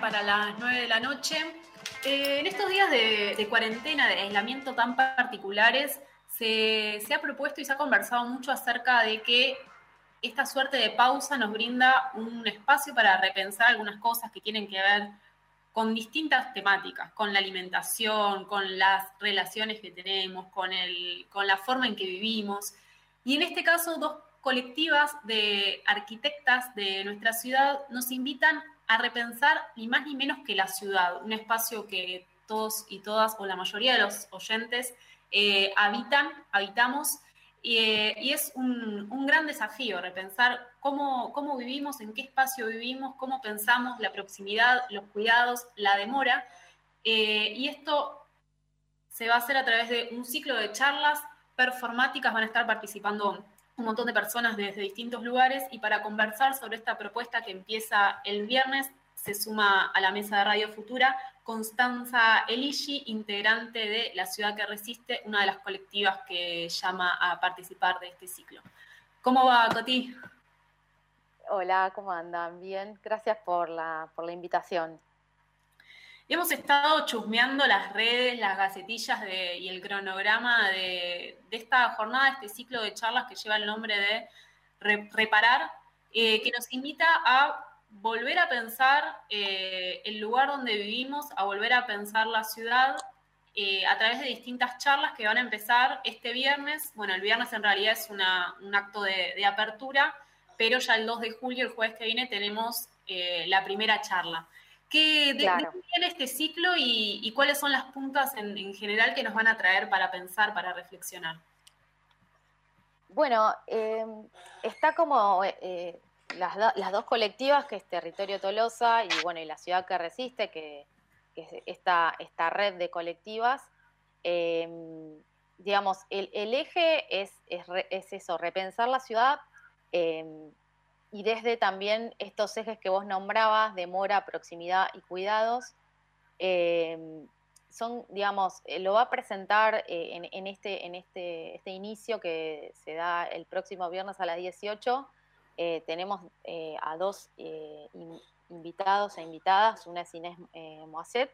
para las 9 de la noche. Eh, en estos días de, cuarentena, de aislamiento tan particulares, se, ha propuesto y se ha conversado mucho acerca de que esta suerte de pausa nos brinda un espacio para repensar algunas cosas que tienen que ver con distintas temáticas, con la alimentación, con las relaciones que tenemos, con, el, con la forma en que vivimos. Y en este caso, dos colectivas de arquitectas de nuestra ciudad nos invitan a repensar ni más ni menos que la ciudad, un espacio que todos y todas, o la mayoría de los oyentes, eh, habitan, habitamos, eh, y es un, gran desafío repensar cómo, cómo vivimos, en qué espacio vivimos, cómo pensamos la proximidad, los cuidados, la demora, eh, y esto se va a hacer a través de un ciclo de charlas performáticas, van a estar participando un montón de personas desde distintos lugares y para conversar sobre esta propuesta que empieza el viernes se suma a la mesa de Radio Futura Constanza Elishi, integrante de La Ciudad que Resiste, una de las colectivas que llama a participar de este ciclo. ¿Cómo va, Coti? Hola, ¿cómo andan? Bien, gracias por la, por la invitación. Hemos estado chusmeando las redes, las gacetillas y el cronograma de, esta jornada, este ciclo de charlas que lleva el nombre de Reparar, eh, que nos invita a volver a pensar eh, el lugar donde vivimos, a volver a pensar la ciudad eh, a través de distintas charlas que van a empezar este viernes. Bueno, el viernes en realidad es un acto de, apertura, pero ya el 2 de julio, el jueves que viene, tenemos la primera charla. ¿Qué, de, viene este ciclo y, cuáles son las puntas en, general que nos van a traer para pensar, para reflexionar? Bueno, eh, está como eh, las, dos colectivas, que es Territorio Tolosa y bueno, y la ciudad que resiste, que, es esta, esta red de colectivas. Eh, digamos, el, eje es, es, eso, repensar la ciudad y desde también estos ejes que vos nombrabas, demora, proximidad y cuidados, em, son, digamos, eh, lo va a presentar eh, en, este, en este, este inicio que se da el próximo viernes a las 18. Eh, tenemos a dos invitados e invitadas, una es Inés Moacet,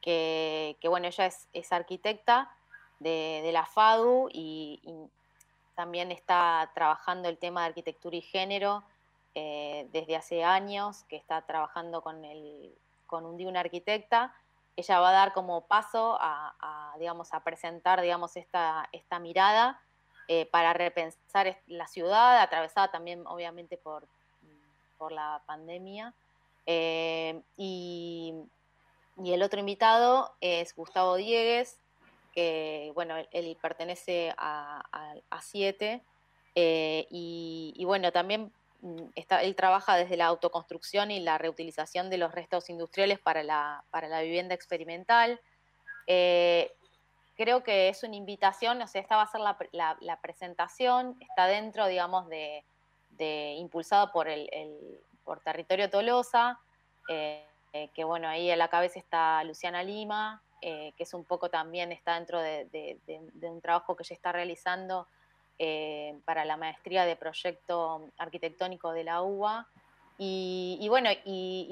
que, bueno, ella es, arquitecta de, la FADU y también está trabajando el tema de arquitectura y género eh, desde hace años, que está trabajando con, el, con un, una arquitecta. Ella va a dar como paso a, digamos, a presentar digamos, esta, esta mirada eh, para repensar la ciudad, atravesada también obviamente por, por la pandemia. Eh, y, y, el otro invitado es Gustavo Diegues, que bueno, él, pertenece a, a, Siete, eh, y, bueno, también mm, él trabaja desde la autoconstrucción y la reutilización de los restos industriales para la, para la vivienda experimental. Eh, creo que es una invitación, o sea, esta va a ser la, presentación, está dentro, digamos, de, de impulsado por el, por Territorio Tolosa, eh, que bueno, ahí a la cabeza está Luciana Lima, eh, que es un poco también está dentro de, un trabajo que ella está realizando eh, para la maestría de proyecto arquitectónico de la UBA. Y, bueno, y,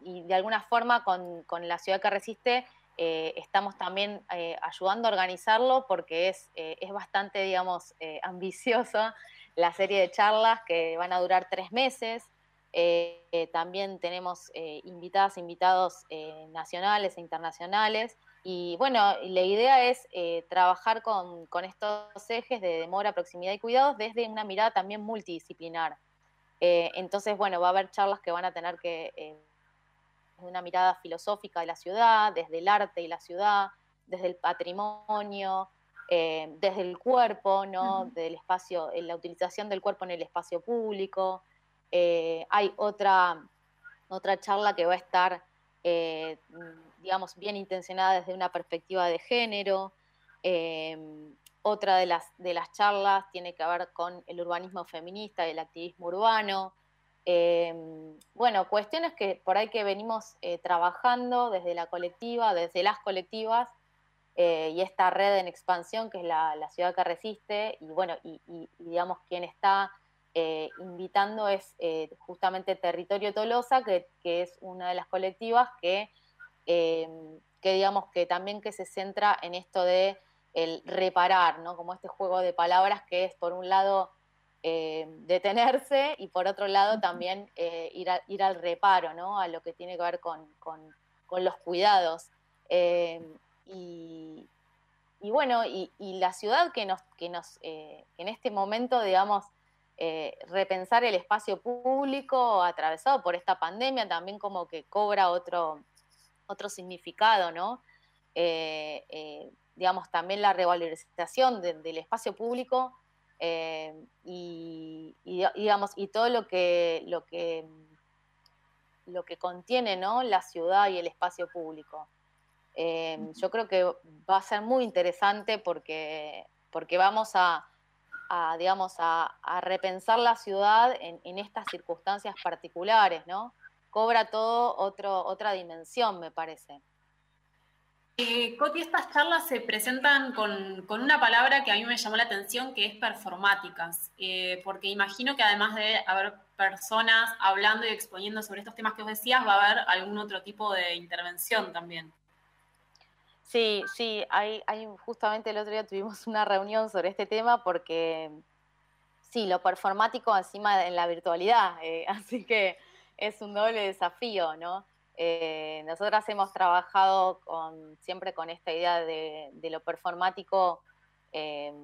de alguna forma con, la ciudad que resiste eh, estamos también ayudando a organizarlo porque es, es bastante, digamos, ambiciosa la serie de charlas que van a durar tres meses. También tenemos invitadas, invitados nacionales e internacionales y bueno, la idea es eh, trabajar con, estos ejes de demora, proximidad y cuidados desde una mirada también multidisciplinar. Eh, entonces, bueno, va a haber charlas que van a tener que, eh, una mirada filosófica de la ciudad, desde el arte y la ciudad, desde el patrimonio, eh, desde el cuerpo, ¿no? Del espacio, la utilización del cuerpo en el espacio público. Hay otra, otra charla que va a estar digamos, bien intencionada desde una perspectiva de género. Em, otra de las, de las charlas tiene que ver con el urbanismo feminista y el activismo urbano. Bueno, cuestiones que por ahí que venimos eh, trabajando desde la colectiva, desde las colectivas, eh, y esta red en expansión que es la, ciudad que resiste, y bueno, y, digamos quien está invitando es justamente Territorio Tolosa, que, es una de las colectivas que, que digamos que también que se centra en esto de el reparar, ¿no? Como este juego de palabras que es por un lado eh, detenerse y por otro lado también eh, ir, ir, al reparo, ¿no? A lo que tiene que ver con, los cuidados. Eh, y, bueno, y, la ciudad que nos, que nos en este momento, digamos, repensar el espacio público atravesado por esta pandemia también como que cobra otro, otro significado, ¿no? digamos, también la revalorización del espacio público eh, y, digamos, y todo lo que, lo que, lo que contiene ¿no? la ciudad y el espacio público. Eh, yo creo que va a ser muy interesante porque, porque vamos a, digamos, a, repensar la ciudad en, en, estas circunstancias particulares, ¿no? Cobra todo otro, otra dimensión, me parece. Eh, Coti, estas charlas se presentan con, una palabra que a mí me llamó la atención, que es performáticas, eh, porque imagino que además de haber personas hablando y exponiendo sobre estos temas que os decías, va a haber algún otro tipo de intervención también. Sí, sí, hay, hay justamente el otro día tuvimos una reunión sobre este tema porque sí, lo performático encima en la virtualidad, eh, así que es un doble desafío, ¿no? Eh, nosotras hemos trabajado con, siempre con esta idea de, lo performático. Eh,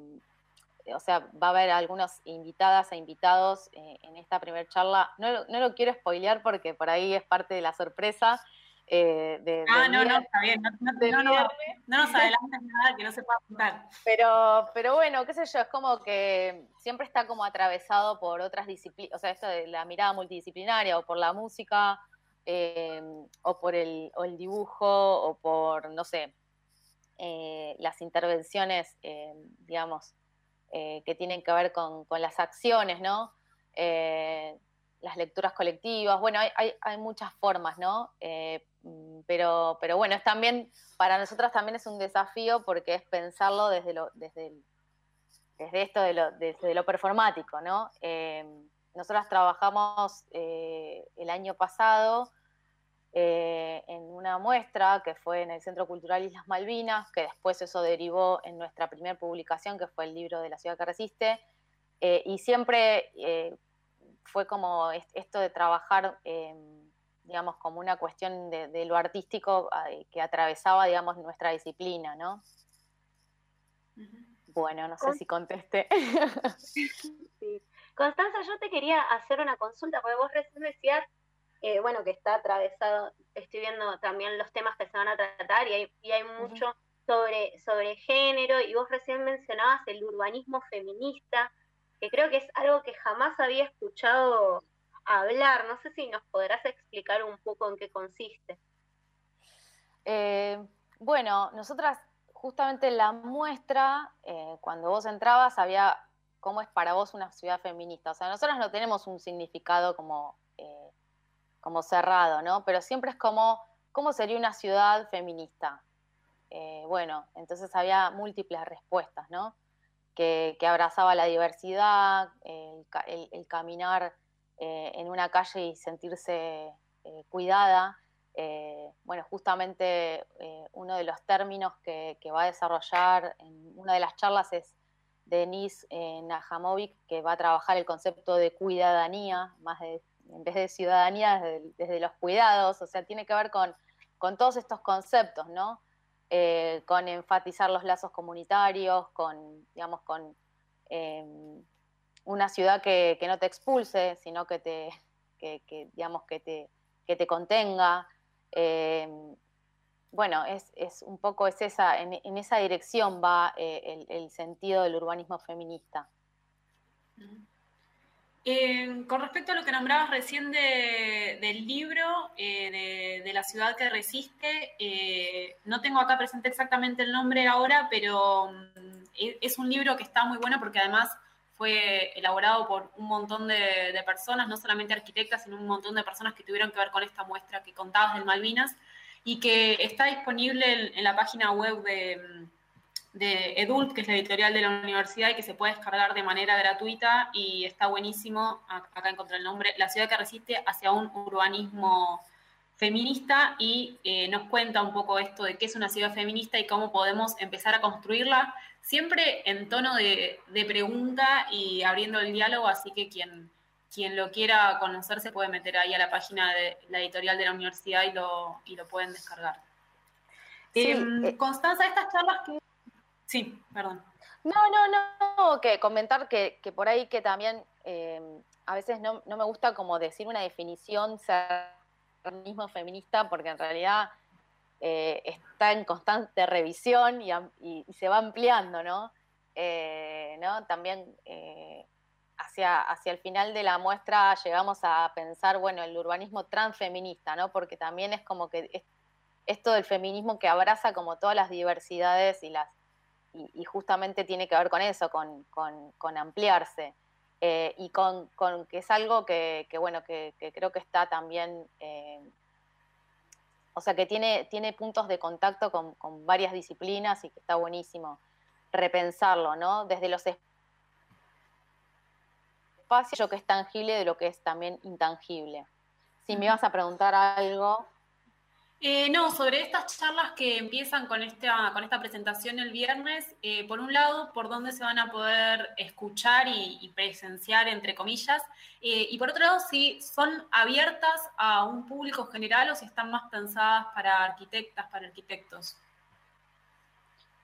o sea, va a haber algunas invitadas e invitados en esta primera charla. No, lo quiero spoilear porque por ahí es parte de la sorpresa. De, ah, no, no, está bien. No, nos adelantes nada que no se pueda contar. Pero, pero bueno, qué sé yo, es como que siempre está como atravesado por otras disciplinas, o sea, esto de la mirada multidisciplinaria o por la música Em, o por el, dibujo, o por, no sé, eh, las intervenciones, digamos, eh, que tienen que ver con, las acciones, ¿no? Eh, las lecturas colectivas, bueno, hay, muchas formas, ¿no? Pero, pero bueno, es también, para nosotras también es un desafío porque es pensarlo desde lo, desde, desde esto de lo, desde lo performático, ¿no? Em, nosotras trabajamos el año pasado eh, en una muestra que fue en el Centro Cultural Islas Malvinas, que después eso derivó en nuestra primera publicación, que fue el libro de la ciudad que resiste, eh, y siempre eh, fue como esto de trabajar, digamos, como una cuestión de, lo artístico que atravesaba, digamos, nuestra disciplina, ¿no? Bueno, no sé si contesté. Constanza, yo te quería hacer una consulta, porque vos recién decías eh, bueno, que está atravesado, estoy viendo también los temas que se van a tratar y hay, y hay mucho sobre, sobre género y vos recién mencionabas el urbanismo feminista, que creo que es algo que jamás había escuchado hablar. No sé si nos podrás explicar un poco en qué consiste. Eh, bueno, nosotras justamente en la muestra, eh, cuando vos entrabas, había cómo es para vos una ciudad feminista. O sea, nosotras no tenemos un significado como como cerrado, ¿no? Pero siempre es como, ¿cómo sería una ciudad feminista? Eh, bueno, entonces había múltiples respuestas, ¿no? Que, abrazaba la diversidad, el, caminar eh, en una calle y sentirse eh, cuidada. bueno, justamente uno de los términos que, va a desarrollar en una de las charlas es Denise Najamovic, que va a trabajar el concepto de cuidadanía, más en vez de ciudadanía desde, los cuidados, o sea, tiene que ver con, todos estos conceptos, ¿no? Eh, con enfatizar los lazos comunitarios, con, digamos, con em, una ciudad que, no te expulse, sino que te, digamos, que te, te contenga. Em, bueno, es, un poco es esa, en, esa dirección va eh, el, sentido del urbanismo feminista. Eh, con respecto a lo que nombrabas recién del libro eh, de, la ciudad que resiste, eh, no tengo acá presente exactamente el nombre ahora, pero mm, es un libro que está muy bueno porque además fue elaborado por un montón de, personas, no solamente arquitectas, sino un montón de personas que tuvieron que ver con esta muestra que contabas del Malvinas y que está disponible en, la página web de, de Edult, que es la editorial de la universidad y que se puede descargar de manera gratuita y está buenísimo, acá encontré el nombre, La ciudad que resiste hacia un urbanismo feminista y eh, nos cuenta un poco esto de qué es una ciudad feminista y cómo podemos empezar a construirla, siempre en tono de, pregunta y abriendo el diálogo, así que quien, quien lo quiera conocer se puede meter ahí a la página de la editorial de la universidad y lo, y lo pueden descargar. Em, eh, Constanza, estas charlas que Sí, perdón. No, no, no, que comentar que, por ahí que también eh, a veces no, me gusta como decir una definición mismo feminista porque en realidad eh, está en constante revisión y, se va ampliando, ¿no? Eh. También hacia, hacia el final de la muestra llegamos a pensar, bueno, el urbanismo transfeminista, ¿no? Porque también es como que es, esto del feminismo que abraza como todas las diversidades y las y, justamente tiene que ver con eso, con, ampliarse. Eh, y con, que es algo que, bueno, que, creo que está también, eh, o sea, que tiene, tiene puntos de contacto con, varias disciplinas y que está buenísimo repensarlo, ¿no? Desde los espacios, lo que es tangible de lo que es también intangible. Si me vas a preguntar algo, eh, no, sobre estas charlas que empiezan con esta, con esta presentación el viernes, eh, por un lado, por dónde se van a poder escuchar y, presenciar, entre comillas, eh, y por otro lado, si son abiertas a un público general o si están más pensadas para arquitectas, para arquitectos.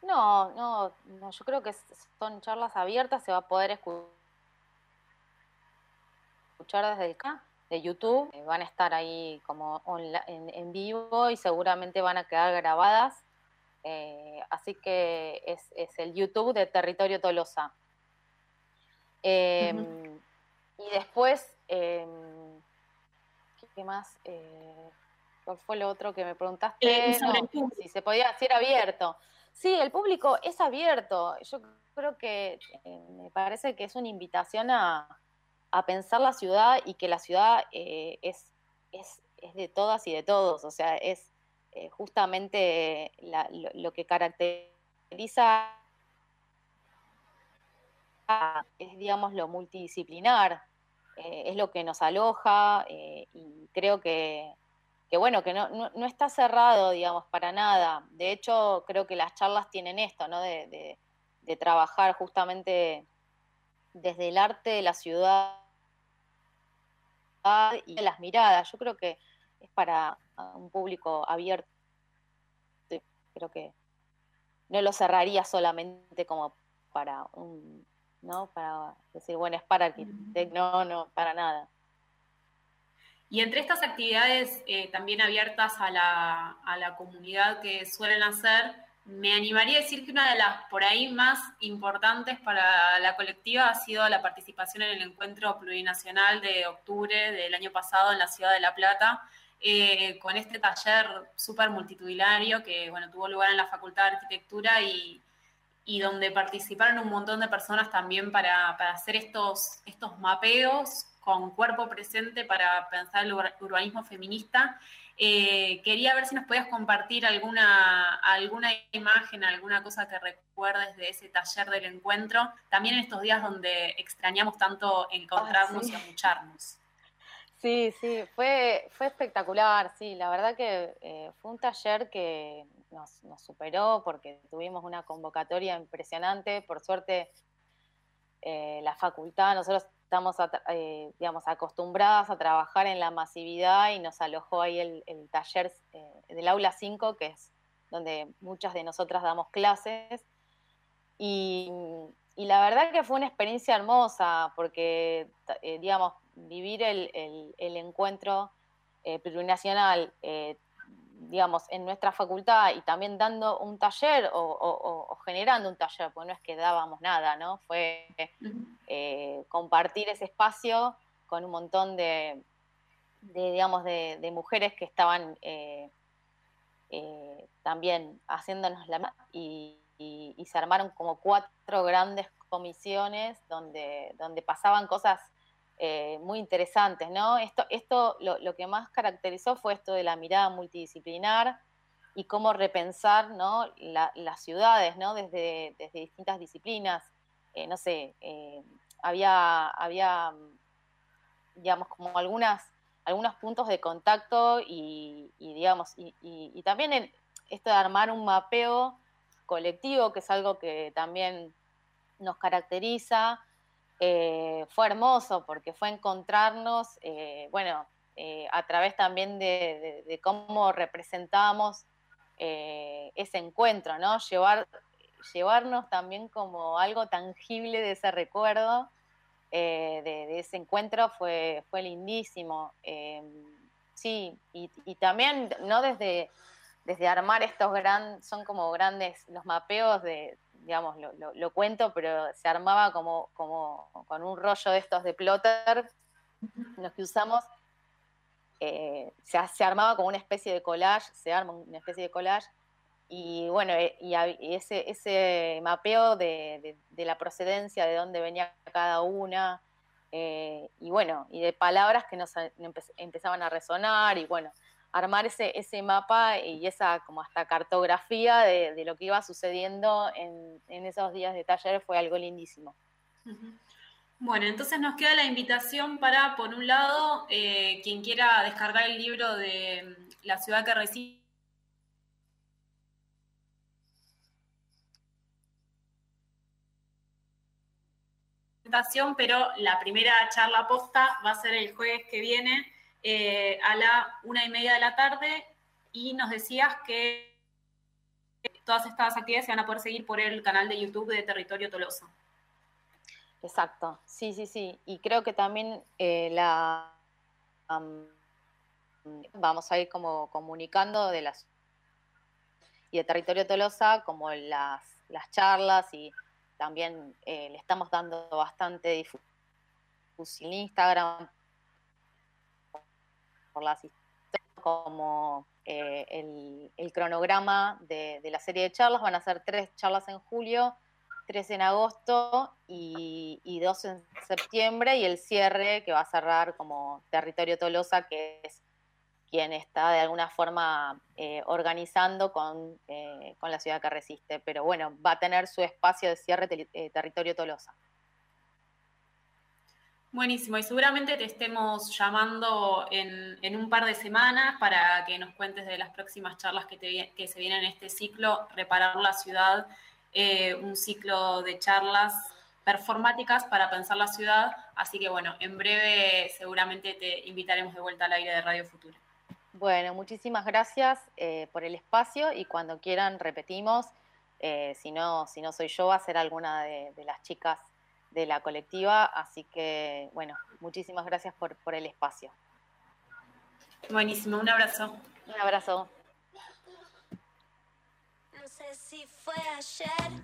No, no, no yo creo que son charlas abiertas, se va a poder escuchar desde acá de YouTube. Eh, van a estar ahí como en, vivo y seguramente van a quedar grabadas. Eh, así que es, el YouTube de Territorio Tolosa. Em, y después, em, ¿qué, más? Eh, ¿Cuál fue lo otro que me preguntaste? si se podía decir abierto. Sí, el público es abierto. Yo creo que me parece que es una invitación a, a pensar la ciudad y que la ciudad eh, es, es, de todas y de todos, o sea, es eh, justamente lo, que caracteriza es, digamos, lo multidisciplinar, eh, es lo que nos aloja y creo que, bueno, que no, está cerrado, digamos, para nada. De hecho, creo que las charlas tienen esto, ¿no? de trabajar justamente desde el arte de la ciudad y las miradas. Yo creo que es para un público abierto. Creo que no lo cerraría solamente como para un, ¿no? Para decir, bueno, es para arquitecto. No, no, para nada. Y entre estas actividades eh, también abiertas a la, a la comunidad que suelen hacer, me animaría a decir que una de las por ahí más importantes para la colectiva ha sido la participación en el encuentro plurinacional de octubre del año pasado en la ciudad de La Plata, eh, con este taller súper multitudinario que bueno, tuvo lugar en la Facultad de Arquitectura y, donde participaron un montón de personas también para, hacer estos, estos mapeos con cuerpo presente para pensar el urbanismo feminista eh, quería ver si nos podías compartir alguna, alguna imagen, alguna cosa que recuerdes de ese taller del encuentro, también en estos días donde extrañamos tanto encontrarnos y escucharnos. Sí, sí, fue, fue espectacular, sí, la verdad que eh, fue un taller que nos, nos, superó porque tuvimos una convocatoria impresionante, por suerte eh, la facultad, nosotros estamos, eh, digamos, acostumbradas a trabajar en la masividad y nos alojó ahí el, taller eh, del aula 5, que es donde muchas de nosotras damos clases. Y, la verdad que fue una experiencia hermosa, porque, eh, digamos, vivir el, el encuentro plurinacional digamos, en nuestra facultad y también dando un taller o, generando un taller, porque no es que dábamos nada, ¿no? Fue eh, compartir ese espacio con un montón de, digamos, de, mujeres que estaban eh, eh, también haciéndonos la y, y, se armaron como cuatro grandes comisiones donde, donde pasaban cosas eh, muy interesantes, ¿no? Esto, esto lo, que más caracterizó fue esto de la mirada multidisciplinar, y cómo repensar ¿no? las ciudades ¿no? desde, desde distintas disciplinas. Eh, no sé, eh, había, había, digamos, como algunas, algunos puntos de contacto y, digamos, y, también esto de armar un mapeo colectivo, que es algo que también nos caracteriza, eh, fue hermoso porque fue encontrarnos, bueno, a través también de, de cómo representamos eh, ese encuentro, ¿no? Llevar, llevarnos también como algo tangible de ese recuerdo, eh, de, ese encuentro fue, fue lindísimo. Eh, sí, y, también, ¿no? Desde, desde armar estos grandes, son como grandes, los mapeos de, digamos, lo, cuento, pero se armaba como, como con un rollo de estos de plotter, los que usamos eh, se, armaba como una especie de collage, se arma una especie de collage, y bueno, eh, y, ese, ese mapeo de, la procedencia, de dónde venía cada una, eh, y bueno, y de palabras que nos empezaban a resonar, y bueno, armar ese, ese mapa y esa como hasta cartografía de, lo que iba sucediendo en, esos días de taller fue algo lindísimo. Bueno, entonces nos queda la invitación para, por un lado, eh, quien quiera descargar el libro de mm, La ciudad que recibe. Pero la primera charla posta va a ser el jueves que viene eh, a la una y media de la tarde y nos decías que todas estas actividades se van a poder seguir por el canal de YouTube de Territorio Tolosa. Exacto, sí, sí, sí. Y creo que también eh, la vamos a ir como comunicando de las y de Territorio Tolosa como las, las charlas y también eh, le estamos dando bastante difusión en Instagram por las como eh, el, cronograma de, de la serie de charlas. Van a ser tres charlas en julio tres en agosto y, dos en septiembre y el cierre que va a cerrar como Territorio Tolosa, que es quien está de alguna forma eh, organizando eh, con, la ciudad que resiste. Pero bueno, va a tener su espacio de cierre eh, Territorio Tolosa. Buenísimo, y seguramente te estemos llamando en, un par de semanas para que nos cuentes de las próximas charlas que, que se vienen en este ciclo, Reparar la ciudad un ciclo de charlas performáticas para pensar la ciudad. Así que bueno, en breve seguramente te invitaremos de vuelta al aire de Radio Futura. Bueno, muchísimas gracias eh, por el espacio y cuando quieran repetimos. Eh, si, no, si no soy yo, va a ser alguna de, las chicas de la colectiva. Así que, bueno, muchísimas gracias por, por el espacio. Buenísimo, un abrazo. Un abrazo sé si fue ayer.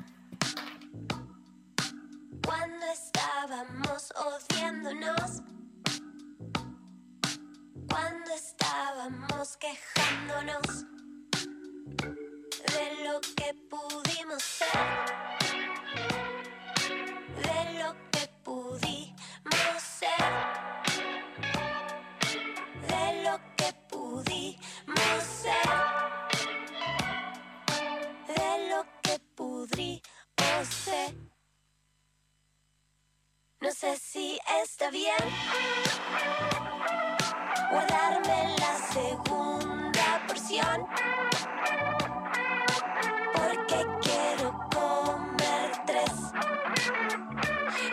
Cuando estábamos odiándonos. Cuando estábamos quejándonos de lo que pudimos ser. De lo que pudimos ser. De lo que pudimos ser. o sé. No sé si está bien guardarme la segunda porción. Porque quiero comer tres.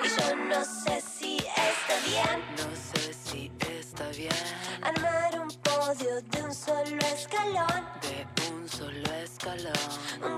Y yo no sé si está bien. No sé si está bien. Armar un podio de un solo escalón. De un solo escalón. Un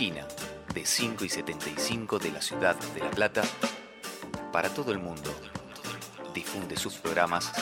de 5 y 75 de la ciudad de La Plata, para todo el mundo, difunde sus programas